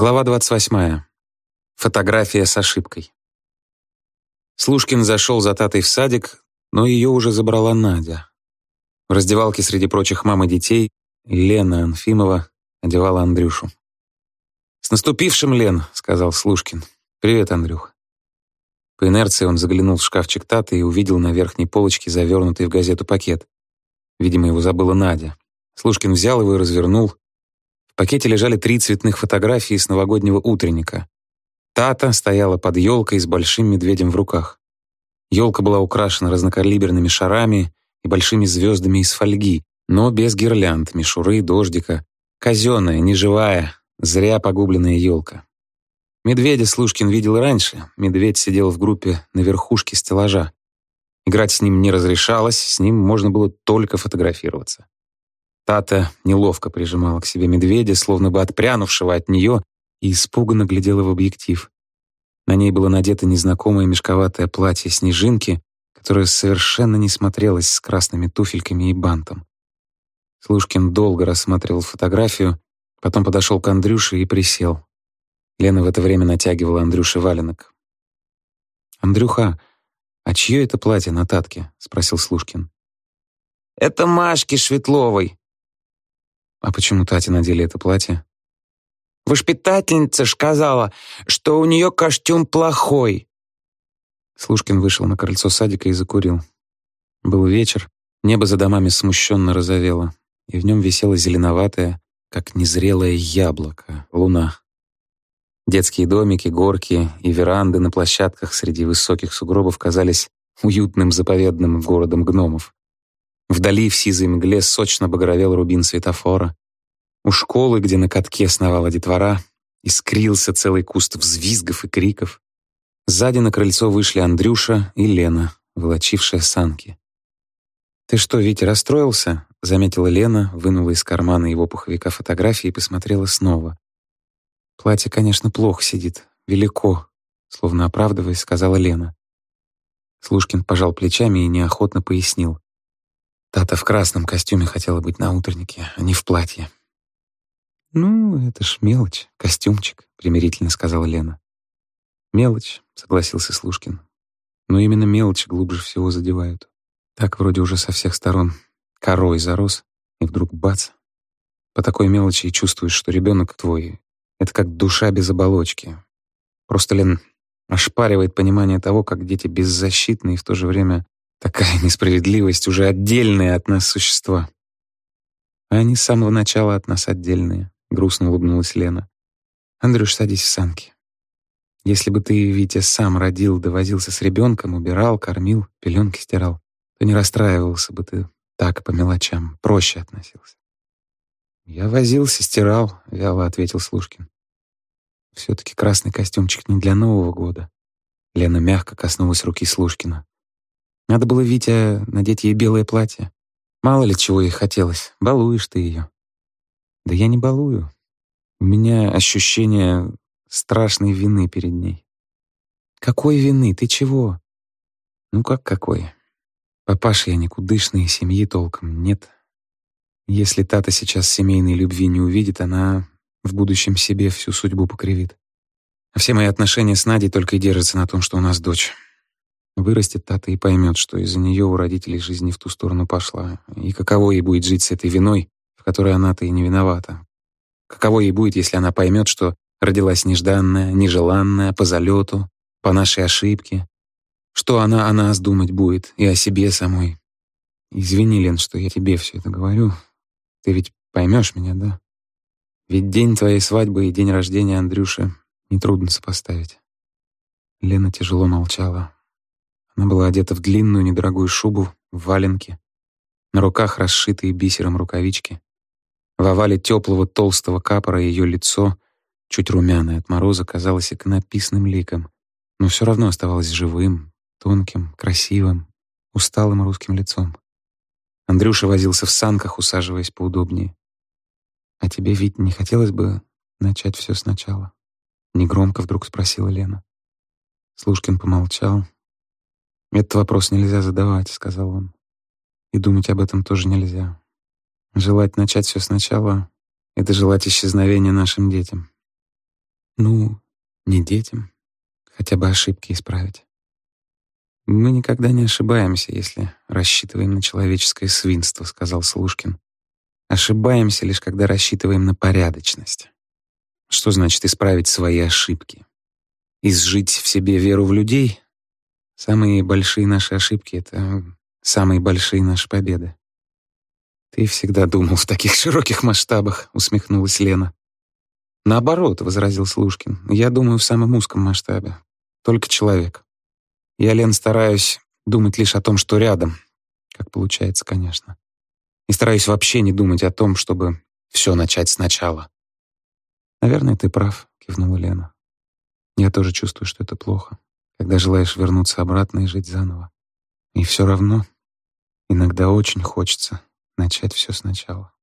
Глава 28. Фотография с ошибкой. Слушкин зашел за Татой в садик, но ее уже забрала Надя. В раздевалке среди прочих мам и детей Лена Анфимова одевала Андрюшу. «С наступившим, Лен!» — сказал Слушкин. «Привет, Андрюх». По инерции он заглянул в шкафчик Таты и увидел на верхней полочке завернутый в газету пакет. Видимо, его забыла Надя. Слушкин взял его и развернул пакете лежали три цветных фотографии с новогоднего утренника. Тата стояла под елкой с большим медведем в руках. Елка была украшена разнокалиберными шарами и большими звездами из фольги, но без гирлянд, мишуры, дождика. Казенная, неживая, зря погубленная елка. Медведя Слушкин видел раньше. Медведь сидел в группе на верхушке стеллажа. Играть с ним не разрешалось, с ним можно было только фотографироваться. Тата неловко прижимала к себе медведя, словно бы отпрянувшего от нее, и испуганно глядела в объектив. На ней было надето незнакомое мешковатое платье снежинки, которое совершенно не смотрелось с красными туфельками и бантом. Слушкин долго рассматривал фотографию, потом подошел к Андрюше и присел. Лена в это время натягивала Андрюше валенок. «Андрюха, а чье это платье на Татке?» — спросил Слушкин. «Это Машки Шветловой», а почему Тате надели это платье? Воспитательница ж сказала, что у нее костюм плохой. Слушкин вышел на крыльцо садика и закурил. Был вечер, небо за домами смущенно розовело, и в нем висела зеленоватая, как незрелое яблоко, луна. Детские домики, горки и веранды на площадках среди высоких сугробов казались уютным заповедным городом гномов. Вдали в сизой мгле сочно багровел рубин светофора. У школы, где на катке сновала детвора, искрился целый куст взвизгов и криков. Сзади на крыльцо вышли Андрюша и Лена, волочившая санки. «Ты что, Витя, расстроился?» — заметила Лена, вынула из кармана его пуховика фотографии и посмотрела снова. «Платье, конечно, плохо сидит, велико», — словно оправдываясь, сказала Лена. Слушкин пожал плечами и неохотно пояснил. Тата в красном костюме хотела быть на утреннике, а не в платье. «Ну, это ж мелочь, костюмчик», — примирительно сказала Лена. «Мелочь», — согласился Слушкин. «Но именно мелочь глубже всего задевают. Так вроде уже со всех сторон корой зарос, и вдруг бац. По такой мелочи и чувствуешь, что ребенок твой — это как душа без оболочки. Просто, Лен, ошпаривает понимание того, как дети беззащитны и в то же время Такая несправедливость уже отдельные от нас существа. А они с самого начала от нас отдельные, грустно улыбнулась Лена. Андрюш, садись в санки. Если бы ты, Витя, сам родил, довозился с ребенком, убирал, кормил, пеленки стирал, то не расстраивался бы ты так по мелочам, проще относился. «Я возился, стирал», — вяло ответил Слушкин. «Все-таки красный костюмчик не для Нового года». Лена мягко коснулась руки Слушкина. Надо было, Витя, надеть ей белое платье. Мало ли чего ей хотелось. Балуешь ты ее. Да я не балую. У меня ощущение страшной вины перед ней. Какой вины? Ты чего? Ну как какой? Папаша я никудышный, семьи толком нет. Если Тата сейчас семейной любви не увидит, она в будущем себе всю судьбу покривит. А все мои отношения с Надей только и держатся на том, что у нас дочь. Вырастет Тата и поймет, что из-за нее у родителей жизнь не в ту сторону пошла, и каково ей будет жить с этой виной, в которой она-то и не виновата. Каково ей будет, если она поймет, что родилась нежданная, нежеланная, по залету, по нашей ошибке. Что она о нас думать будет и о себе самой. Извини, Лен, что я тебе все это говорю. Ты ведь поймешь меня, да? Ведь день твоей свадьбы и день рождения Андрюши нетрудно сопоставить. Лена тяжело молчала. Она была одета в длинную недорогую шубу, в валенки, на руках расшитые бисером рукавички. В овале теплого толстого капора ее лицо, чуть румяное от мороза, казалось иконописным ликом, но все равно оставалось живым, тонким, красивым, усталым русским лицом. Андрюша возился в санках, усаживаясь поудобнее. «А тебе, ведь не хотелось бы начать все сначала?» Негромко вдруг спросила Лена. Слушкин помолчал, «Этот вопрос нельзя задавать», — сказал он. «И думать об этом тоже нельзя. Желать начать все сначала — это желать исчезновения нашим детям. Ну, не детям. Хотя бы ошибки исправить. Мы никогда не ошибаемся, если рассчитываем на человеческое свинство, сказал Слушкин. Ошибаемся лишь, когда рассчитываем на порядочность. Что значит исправить свои ошибки? Изжить в себе веру в людей? Самые большие наши ошибки — это самые большие наши победы. «Ты всегда думал в таких широких масштабах», — усмехнулась Лена. «Наоборот», — возразил Слушкин, — «я думаю в самом узком масштабе. Только человек. Я, Лен, стараюсь думать лишь о том, что рядом, как получается, конечно. И стараюсь вообще не думать о том, чтобы все начать сначала». «Наверное, ты прав», — кивнула Лена. «Я тоже чувствую, что это плохо, когда желаешь вернуться обратно и жить заново. И все равно иногда очень хочется начать все сначала.